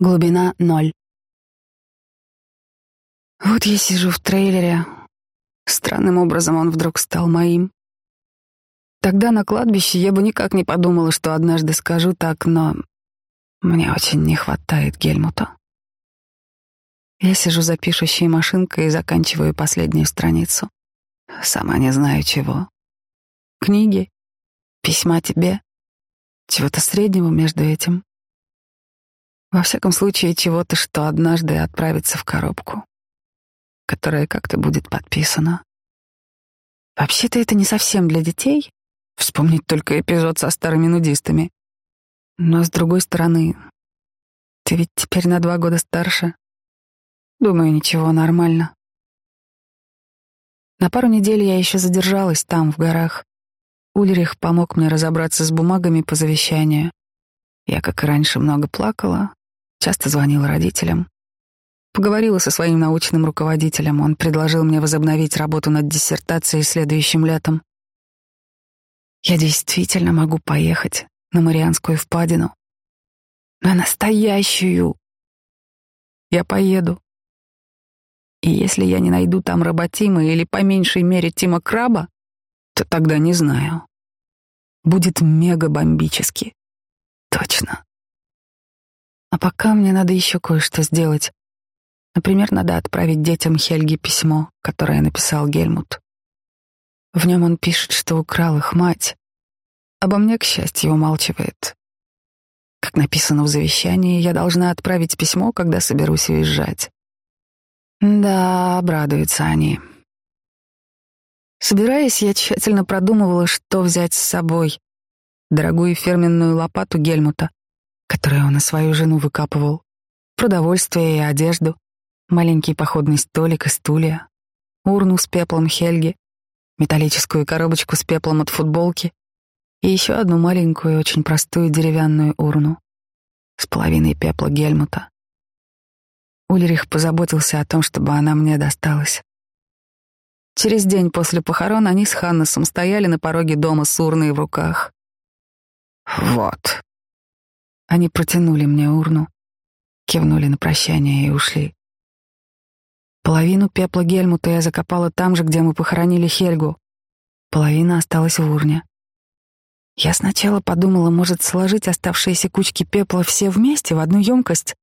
Глубина — ноль. Вот я сижу в трейлере. Странным образом он вдруг стал моим. Тогда на кладбище я бы никак не подумала, что однажды скажу так, но мне очень не хватает Гельмута. Я сижу за пишущей машинкой и заканчиваю последнюю страницу. Сама не знаю чего. Книги, письма тебе, чего-то среднего между этим. Во всяком случае, чего-то, что однажды отправится в коробку, которая как-то будет подписана. Вообще-то это не совсем для детей. Вспомнить только эпизод со старыми нудистами. Но с другой стороны, ты ведь теперь на два года старше. Думаю, ничего, нормально. На пару недель я еще задержалась там, в горах. Ульрих помог мне разобраться с бумагами по завещанию. Я, как и раньше, много плакала, Часто звонила родителям. Поговорила со своим научным руководителем. Он предложил мне возобновить работу над диссертацией следующим летом. Я действительно могу поехать на Марианскую впадину. На настоящую. Я поеду. И если я не найду там Работима или по меньшей мере Тима Краба, то тогда не знаю. Будет мега-бомбически. Точно. А пока мне надо еще кое-что сделать. Например, надо отправить детям Хельги письмо, которое написал Гельмут. В нем он пишет, что украл их мать. Обо мне, к счастью, умалчивает. Как написано в завещании, я должна отправить письмо, когда соберусь уезжать. Да, обрадуются они. Собираясь, я тщательно продумывала, что взять с собой. Дорогую фирменную лопату Гельмута, которые он на свою жену выкапывал, продовольствие и одежду, маленький походный столик и стулья, урну с пеплом Хельги, металлическую коробочку с пеплом от футболки и еще одну маленькую, очень простую деревянную урну с половиной пепла Гельмута. Ульрих позаботился о том, чтобы она мне досталась. Через день после похорон они с Ханнесом стояли на пороге дома с урной в руках. «Вот», они протянули мне урну, кивнули на прощание и ушли. Половину пепла Гельмута я закопала там же, где мы похоронили Хельгу. Половина осталась в урне. Я сначала подумала, может, сложить оставшиеся кучки пепла все вместе в одну емкость,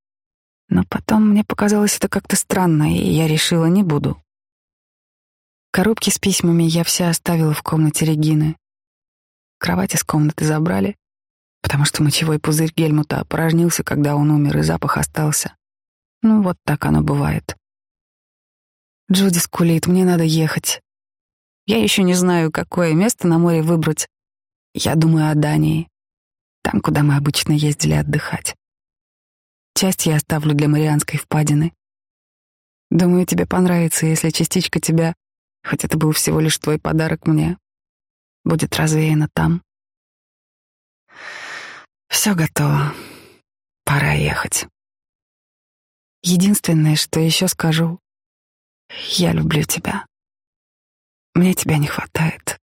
но потом мне показалось это как-то странно, и я решила, не буду. Коробки с письмами я все оставила в комнате Регины. Кровать из комнаты забрали, потому что мочевой пузырь Гельмута опорожнился, когда он умер, и запах остался. Ну, вот так оно бывает. Джуди скулит, мне надо ехать. Я еще не знаю, какое место на море выбрать. Я думаю о Дании, там, куда мы обычно ездили отдыхать. Часть я оставлю для Марианской впадины. Думаю, тебе понравится, если частичка тебя, хоть это был всего лишь твой подарок мне, будет развеяна там. Все готово. Пора ехать. Единственное, что еще скажу, я люблю тебя. Мне тебя не хватает.